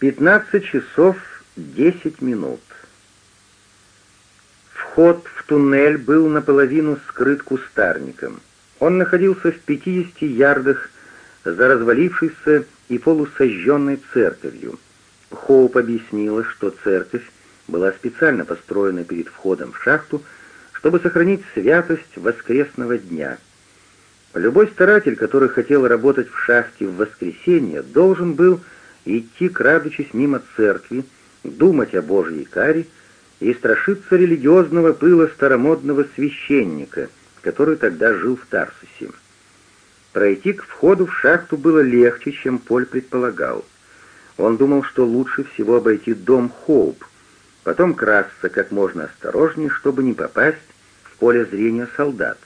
15 часов 10 минут. Вход в туннель был наполовину скрыт кустарником. Он находился в 50 ярдах за развалившейся и полусожженной церковью. Хоуп объяснила, что церковь была специально построена перед входом в шахту, чтобы сохранить святость воскресного дня. Любой старатель, который хотел работать в шахте в воскресенье, должен был идти, крадучись мимо церкви, думать о Божьей каре и страшиться религиозного пыла старомодного священника, который тогда жил в Тарсусе. Пройти к входу в шахту было легче, чем Поль предполагал. Он думал, что лучше всего обойти дом Хоуп, потом красться как можно осторожнее, чтобы не попасть в поле зрения солдат.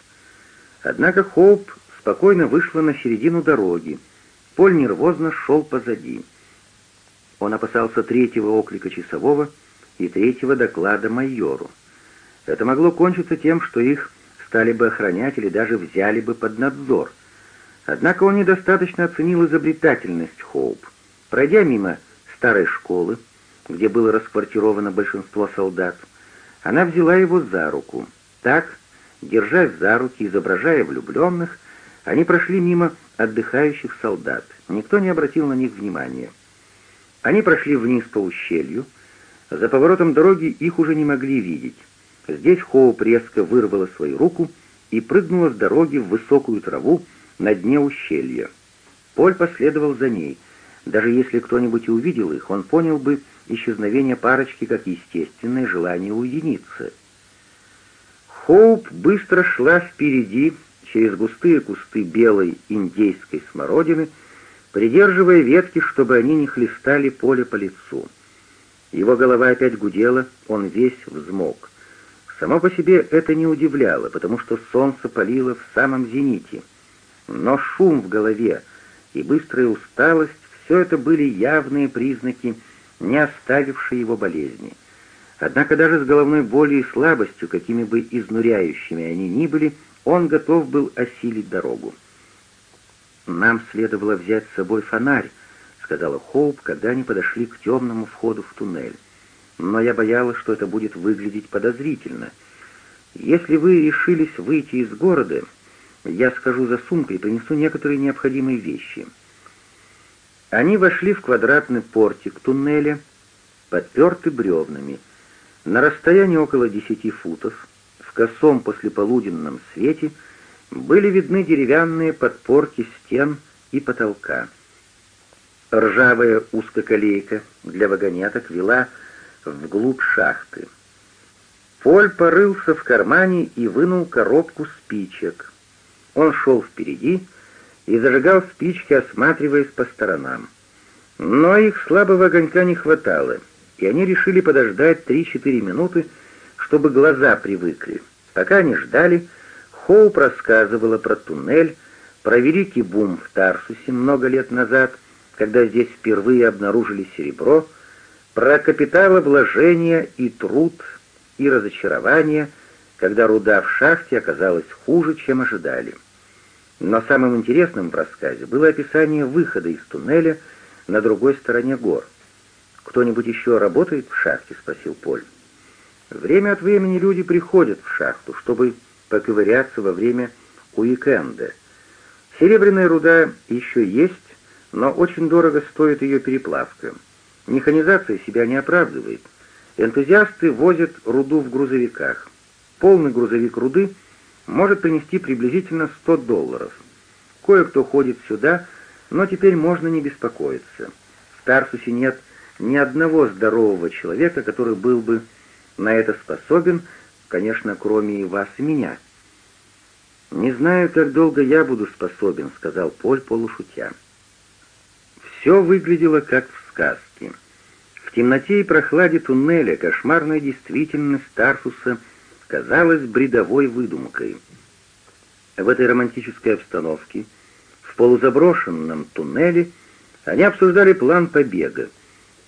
Однако Хоуп спокойно вышла на середину дороги. Поль нервозно шел позади. Он опасался третьего оклика часового и третьего доклада майору. Это могло кончиться тем, что их стали бы охранять или даже взяли бы под надзор. Однако он недостаточно оценил изобретательность Хоуп. Пройдя мимо старой школы, где было расквартировано большинство солдат, она взяла его за руку. Так, держась за руки, изображая влюбленных, они прошли мимо отдыхающих солдат. Никто не обратил на них внимания. Они прошли вниз по ущелью. За поворотом дороги их уже не могли видеть. Здесь Хоуп резко вырвала свою руку и прыгнула с дороги в высокую траву на дне ущелья. Поль последовал за ней. Даже если кто-нибудь и увидел их, он понял бы исчезновение парочки как естественное желание уединиться. Хоуп быстро шла впереди через густые кусты белой индейской смородины, придерживая ветки, чтобы они не хлестали поле по лицу. Его голова опять гудела, он весь взмок. Само по себе это не удивляло, потому что солнце палило в самом зените. Но шум в голове и быстрая усталость — все это были явные признаки, не оставившие его болезни. Однако даже с головной болью и слабостью, какими бы изнуряющими они ни были, он готов был осилить дорогу. «Нам следовало взять с собой фонарь», — сказала Хоуп, когда они подошли к темному входу в туннель. «Но я боялась, что это будет выглядеть подозрительно. Если вы решились выйти из города, я схожу за сумкой и принесу некоторые необходимые вещи». Они вошли в квадратный портик туннеля, подпертый бревнами, на расстоянии около десяти футов, в косом послеполуденном свете — были видны деревянные подпорки стен и потолка. Ржавая узкоколейка для вагонеток вела вглубь шахты. Поль порылся в кармане и вынул коробку спичек. Он шел впереди и зажигал спички, осматриваясь по сторонам. Но их слабого огонька не хватало, и они решили подождать 3-4 минуты, чтобы глаза привыкли. Пока они ждали, Хоуп рассказывала про туннель, про великий бум в Тарсусе много лет назад, когда здесь впервые обнаружили серебро, про капиталовложения и труд, и разочарование, когда руда в шахте оказалась хуже, чем ожидали. Но самым интересным в рассказе было описание выхода из туннеля на другой стороне гор. «Кто-нибудь еще работает в шахте?» — спросил Поль. «Время от времени люди приходят в шахту, чтобы поковыряться во время уикенда. Серебряная руда еще есть, но очень дорого стоит ее переплавка. Механизация себя не оправдывает. Энтузиасты возят руду в грузовиках. Полный грузовик руды может принести приблизительно 100 долларов. Кое-кто ходит сюда, но теперь можно не беспокоиться. В Тарсусе нет ни одного здорового человека, который был бы на это способен, конечно, кроме и вас и меня. «Не знаю, как долго я буду способен», — сказал Поль полушутя. Все выглядело как в сказке. В темноте и прохладе туннеля кошмарная действительность Тарсуса казалась бредовой выдумкой. В этой романтической обстановке, в полузаброшенном туннеле, они обсуждали план побега.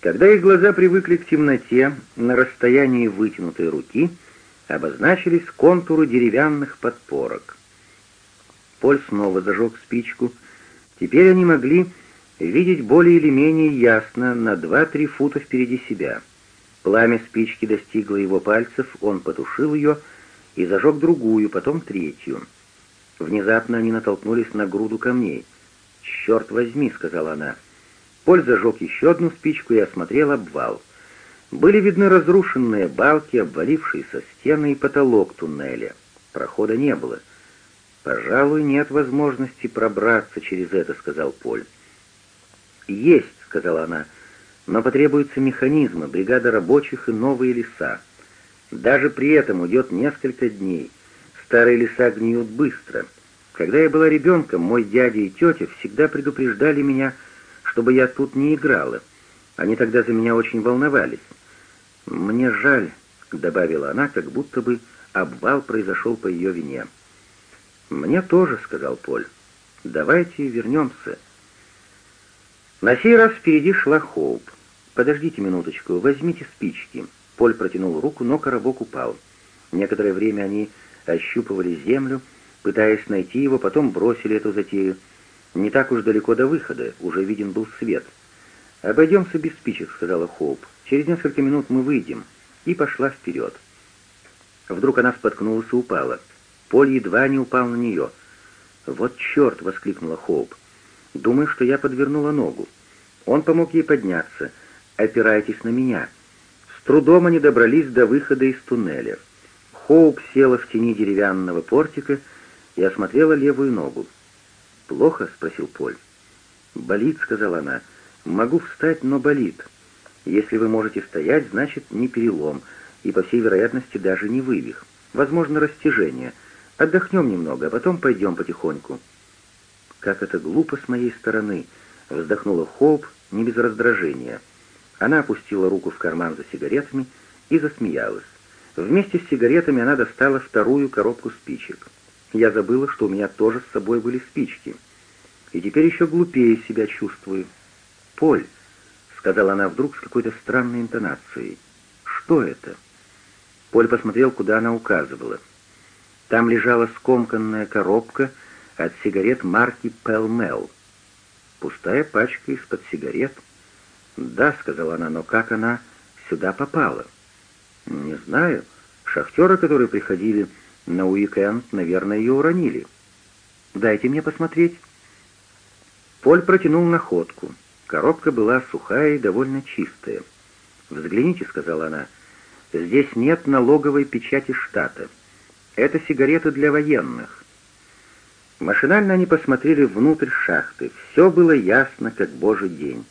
Когда их глаза привыкли к темноте, на расстоянии вытянутой руки обозначились контуры деревянных подпорок — Поль снова зажег спичку. Теперь они могли видеть более или менее ясно на 2-3 фута впереди себя. Пламя спички достигло его пальцев, он потушил ее и зажег другую, потом третью. Внезапно они натолкнулись на груду камней. «Черт возьми!» — сказала она. Поль зажег еще одну спичку и осмотрел обвал. Были видны разрушенные балки, обвалившиеся стены и потолок туннеля. Прохода не было — «Пожалуй, нет возможности пробраться через это», — сказал Поль. «Есть», — сказала она, — «но потребуются механизмы, бригада рабочих и новые леса. Даже при этом уйдет несколько дней. Старые леса гниют быстро. Когда я была ребенком, мой дядя и тетя всегда предупреждали меня, чтобы я тут не играла. Они тогда за меня очень волновались. «Мне жаль», — добавила она, как будто бы обвал произошел по ее вине. «Мне тоже», — сказал Поль. «Давайте вернемся». На сей раз впереди шла Хоуп. «Подождите минуточку, возьмите спички». Поль протянул руку, но коробок упал. Некоторое время они ощупывали землю, пытаясь найти его, потом бросили эту затею. Не так уж далеко до выхода, уже виден был свет. «Обойдемся без спичек», — сказала Хоуп. «Через несколько минут мы выйдем». И пошла вперед. Вдруг она споткнулась и упала. Поль едва не упал на нее. «Вот черт!» — воскликнула Хоуп. «Думаю, что я подвернула ногу». Он помог ей подняться. «Опирайтесь на меня». С трудом они добрались до выхода из туннеля. Хоуп села в тени деревянного портика и осмотрела левую ногу. «Плохо?» — спросил Поль. «Болит», — сказала она. «Могу встать, но болит. Если вы можете стоять, значит, не перелом, и, по всей вероятности, даже не вывих. Возможно, растяжение. Отдохнем немного, а потом пойдем потихоньку». «Как это глупо с моей стороны!» — вздохнула Хоуп не без раздражения. Она опустила руку в карман за сигаретами и засмеялась. Вместе с сигаретами она достала вторую коробку спичек. Я забыла, что у меня тоже с собой были спички. И теперь еще глупее себя чувствую. «Поль», — сказала она вдруг с какой-то странной интонацией, — «что это?» Поль посмотрел, куда она указывала — там лежала скомканная коробка от сигарет марки «Пелмел». Пустая пачка из-под сигарет. «Да», — сказала она, — «но как она сюда попала?» «Не знаю. Шахтеры, которые приходили на уикенд, наверное, ее уронили». «Дайте мне посмотреть». Поль протянул находку. Коробка была сухая и довольно чистая. «Взгляните», — сказала она, — «здесь нет налоговой печати штата». Это сигареты для военных. Машинально они посмотрели внутрь шахты. Все было ясно, как божий день.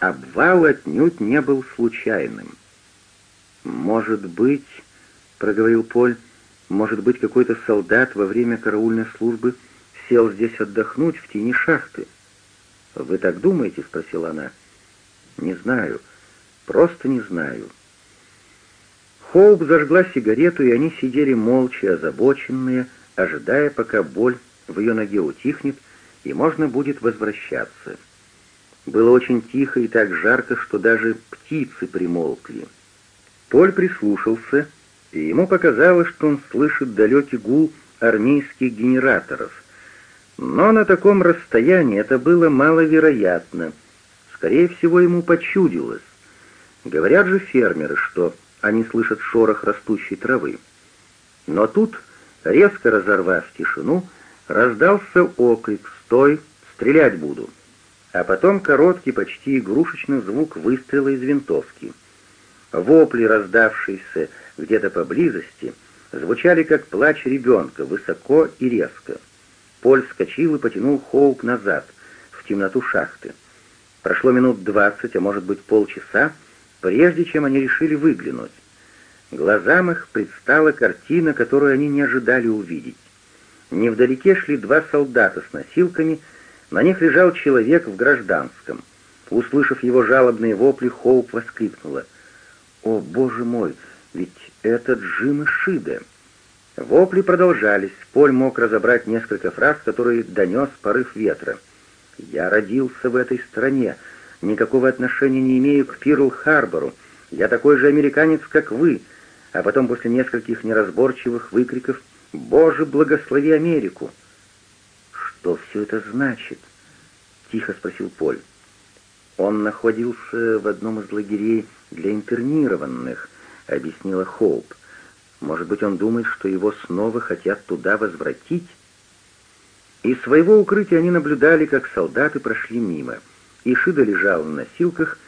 Обвал отнюдь не был случайным. «Может быть, — проговорил Поль, — может быть, какой-то солдат во время караульной службы сел здесь отдохнуть в тени шахты?» «Вы так думаете?» — спросила она. «Не знаю. Просто не знаю. Хоуп зажгла сигарету, и они сидели молча, озабоченные, ожидая, пока боль в ее ноге утихнет, и можно будет возвращаться. Было очень тихо и так жарко, что даже птицы примолкли. Поль прислушался, и ему показалось, что он слышит далекий гул армейских генераторов. Но на таком расстоянии это было маловероятно. Скорее всего, ему почудилось. Говорят же фермеры, что они слышат шорох растущей травы. Но тут, резко разорвав тишину, раздался окрик «Стой! Стрелять буду!» А потом короткий, почти игрушечный звук выстрела из винтовки. Вопли, раздавшиеся где-то поблизости, звучали как плач ребенка, высоко и резко. Поль вскочил и потянул Хоуп назад, в темноту шахты. Прошло минут двадцать, а может быть полчаса, прежде чем они решили выглянуть. Глазам их предстала картина, которую они не ожидали увидеть. Невдалеке шли два солдата с носилками, на них лежал человек в гражданском. Услышав его жалобные вопли, Хоуп воскликнула. «О, боже мой, ведь это Джим Ишида!» Вопли продолжались, Поль мог разобрать несколько фраз, которые донес порыв ветра. «Я родился в этой стране, никакого отношения не имею к Пирл-Харбору. Я такой же американец, как вы». А потом, после нескольких неразборчивых выкриков, «Боже, благослови Америку!» «Что все это значит?» — тихо спросил Поль. «Он находился в одном из лагерей для интернированных», — объяснила Хоуп. «Может быть, он думает, что его снова хотят туда возвратить?» Из своего укрытия они наблюдали, как солдаты прошли мимо — Ишида лежал на носилках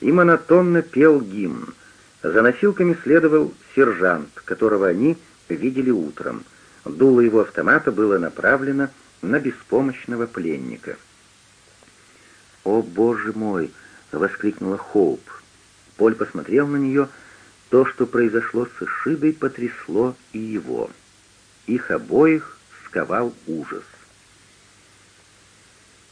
и монотонно пел гимн. За носилками следовал сержант, которого они видели утром. Дуло его автомата было направлено на беспомощного пленника. «О, боже мой!» — воскликнула Хоуп. Поль посмотрел на нее. То, что произошло с Ишидой, потрясло и его. Их обоих сковал ужас.